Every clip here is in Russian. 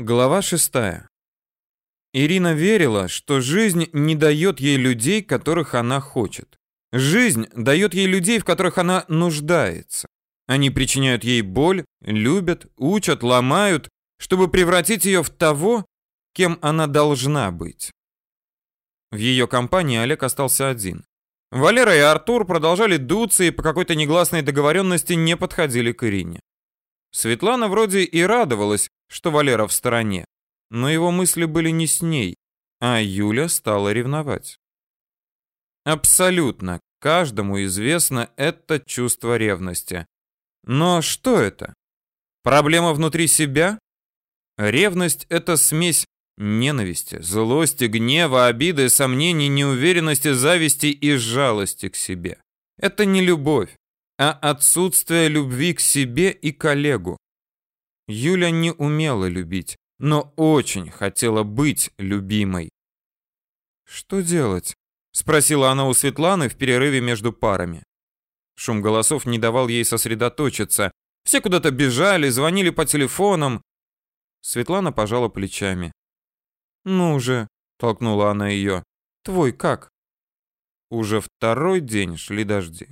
Глава шестая. Ирина верила, что жизнь не дает ей людей, которых она хочет. Жизнь дает ей людей, в которых она нуждается. Они причиняют ей боль, любят, учат, ломают, чтобы превратить ее в того, кем она должна быть. В ее компании Олег остался один. Валера и Артур продолжали дуться и по какой-то негласной договоренности не подходили к Ирине. Светлана вроде и радовалась, что Валера в стороне. Но его мысли были не с ней, а Юля стала ревновать. Абсолютно каждому известно это чувство ревности. Но что это? Проблема внутри себя? Ревность — это смесь ненависти, злости, гнева, обиды, сомнений, неуверенности, зависти и жалости к себе. Это не любовь, а отсутствие любви к себе и коллегу. Юля не умела любить, но очень хотела быть любимой. «Что делать?» — спросила она у Светланы в перерыве между парами. Шум голосов не давал ей сосредоточиться. Все куда-то бежали, звонили по телефонам. Светлана пожала плечами. «Ну же», — толкнула она ее, — «твой как?» Уже второй день шли дожди.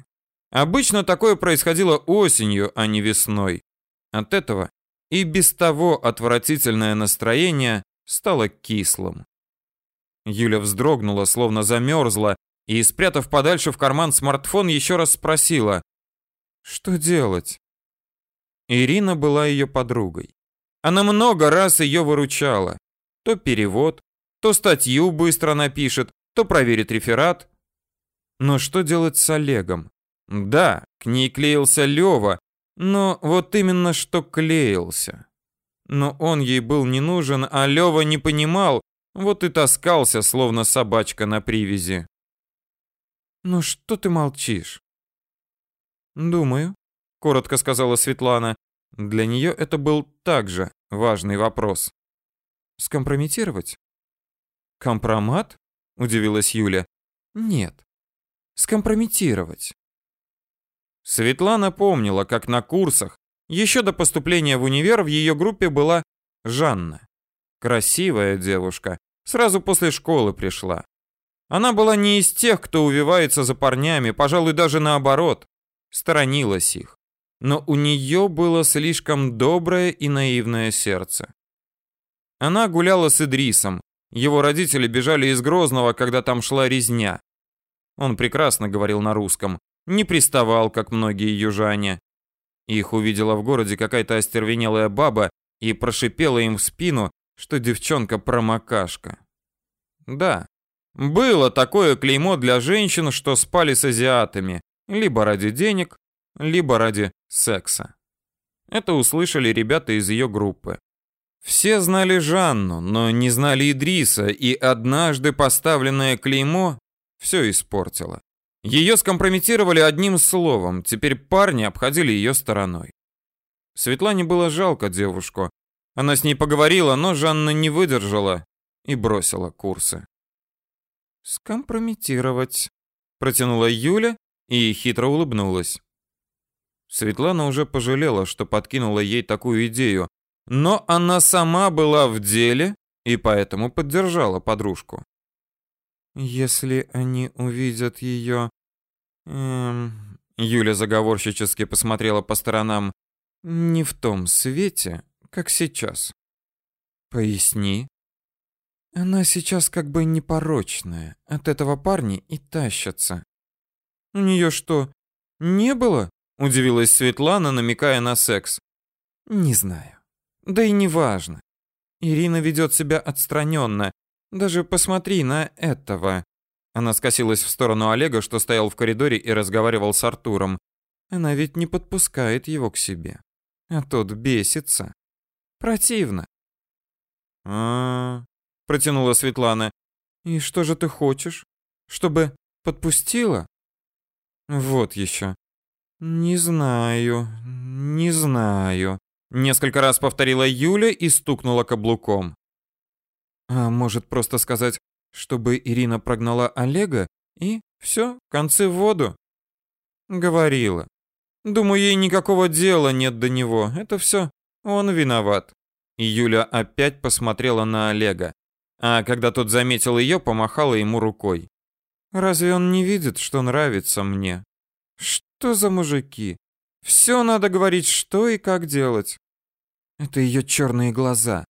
Обычно такое происходило осенью, а не весной. От этого и без того отвратительное настроение стало кислым. Юля вздрогнула, словно замерзла, и, спрятав подальше в карман смартфон, еще раз спросила, что делать? Ирина была ее подругой. Она много раз ее выручала. То перевод, то статью быстро напишет, то проверит реферат. Но что делать с Олегом? Да, к ней клеился Лева, но вот именно что клеился. Но он ей был не нужен, а Лева не понимал, вот и таскался, словно собачка на привязи. «Ну что ты молчишь?» «Думаю», — коротко сказала Светлана. Для нее это был также важный вопрос. «Скомпрометировать?» «Компромат?» — удивилась Юля. «Нет. Скомпрометировать. Светлана помнила, как на курсах, еще до поступления в универ в ее группе была Жанна. Красивая девушка, сразу после школы пришла. Она была не из тех, кто увивается за парнями, пожалуй, даже наоборот, сторонилась их. Но у нее было слишком доброе и наивное сердце. Она гуляла с Идрисом. Его родители бежали из Грозного, когда там шла резня. Он прекрасно говорил на русском не приставал, как многие южане. Их увидела в городе какая-то остервенелая баба и прошипела им в спину, что девчонка промокашка. Да, было такое клеймо для женщин, что спали с азиатами, либо ради денег, либо ради секса. Это услышали ребята из ее группы. Все знали Жанну, но не знали Идриса, и однажды поставленное клеймо все испортило. Ее скомпрометировали одним словом, теперь парни обходили ее стороной. Светлане было жалко девушку. Она с ней поговорила, но Жанна не выдержала и бросила курсы. «Скомпрометировать», — протянула Юля и хитро улыбнулась. Светлана уже пожалела, что подкинула ей такую идею, но она сама была в деле и поэтому поддержала подружку. «Если они увидят ее Эм, Юля заговорщически посмотрела по сторонам. Не в том свете, как сейчас. Поясни. Она сейчас как бы непорочная. От этого парни и тащатся. У нее что, не было? Удивилась Светлана, намекая на секс. Не знаю. Да и не важно. Ирина ведет себя отстраненно. Даже посмотри на этого. Она скосилась в сторону Олега, что стоял в коридоре и разговаривал с Артуром. Она ведь не подпускает его к себе. А тот бесится. Противно. А, -а, -а протянула Светлана. И что же ты хочешь? Чтобы подпустила? Вот еще. Не знаю, не знаю. Несколько раз повторила Юля и стукнула каблуком. А может просто сказать, чтобы Ирина прогнала Олега и все, концы в воду. Говорила. Думаю, ей никакого дела нет до него. Это все он виноват. И Юля опять посмотрела на Олега. А когда тот заметил ее, помахала ему рукой. Разве он не видит, что нравится мне? Что за мужики? Все надо говорить, что и как делать. Это ее черные глаза.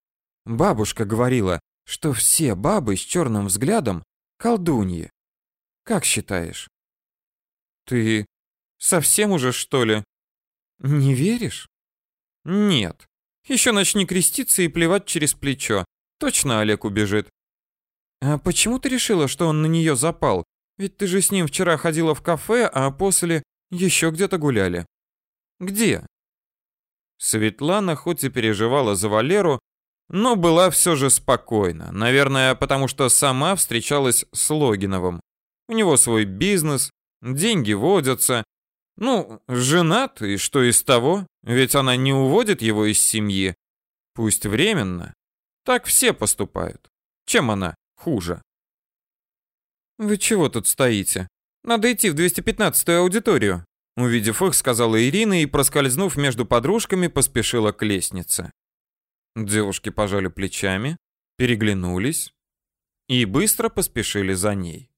Бабушка говорила, что все бабы с черным взглядом колдуньи. Как считаешь? Ты совсем уже, что ли? Не веришь? Нет. Еще начни креститься и плевать через плечо. Точно Олег убежит. А почему ты решила, что он на нее запал? Ведь ты же с ним вчера ходила в кафе, а после еще где-то гуляли. Где? Светлана хоть и переживала за Валеру, но была все же спокойна. Наверное, потому что сама встречалась с Логиновым. У него свой бизнес, деньги водятся. Ну, женат, и что из того? Ведь она не уводит его из семьи. Пусть временно. Так все поступают. Чем она хуже? Вы чего тут стоите? Надо идти в 215-ю аудиторию. Увидев их, сказала Ирина и, проскользнув между подружками, поспешила к лестнице. Девушки пожали плечами, переглянулись и быстро поспешили за ней.